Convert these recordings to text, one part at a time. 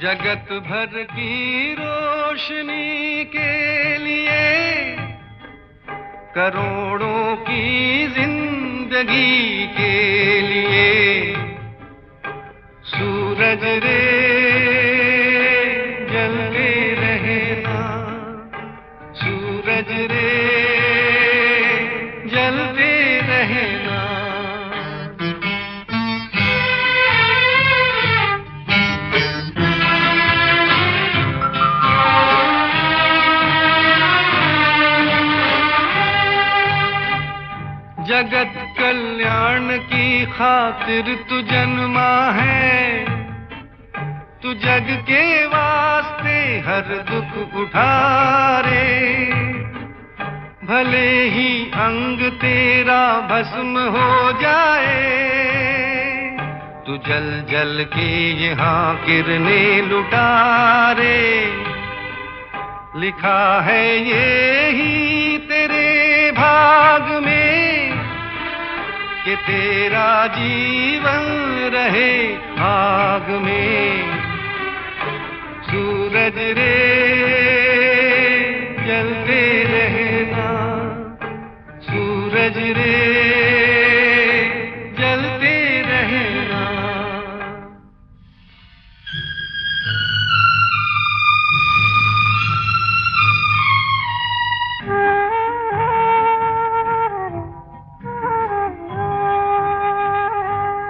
जगत भर की रोशनी के लिए करोड़ों की ज़िंदगी के लिए सूरज रे जगत कल्याण की खातिर तू जन्मा है। तू जग के वास्ते हर दुख उठा रे। भले ही अंग तेरा भस्म हो जाए, तू जल जल के यहाँ किरने लुटा रे। लिखा है ये ही तेरा जीवन रहे आग में। सूरज रे जलते रहना। सूरज रे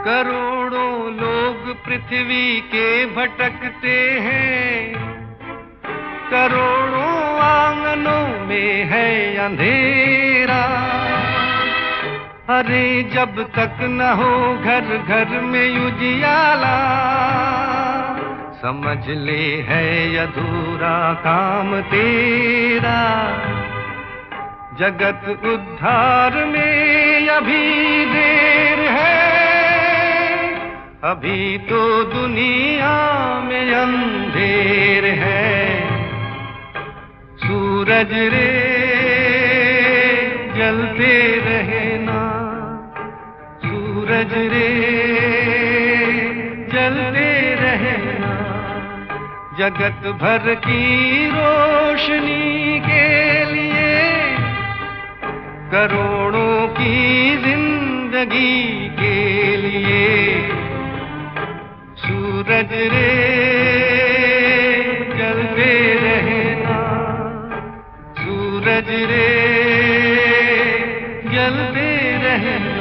करोड़ों लोग पृथ्वी के भटकते हैं। करोड़ों आंगनों में है अंधेरा। अरे जब तक न हो घर घर में उजियाला, समझ ले है अधूरा काम तेरा। जगत उद्धार में अभी देर है। अभी तो दुनिया में अंधेर है। सूरज रे, जलते रहना सूरज रे, जलते रहना जगत भर की रोशनी के लिए करोड़ों की ज़िंदगी के लिए सूरज रे जलते रहना। सूरज रे जलते रहना।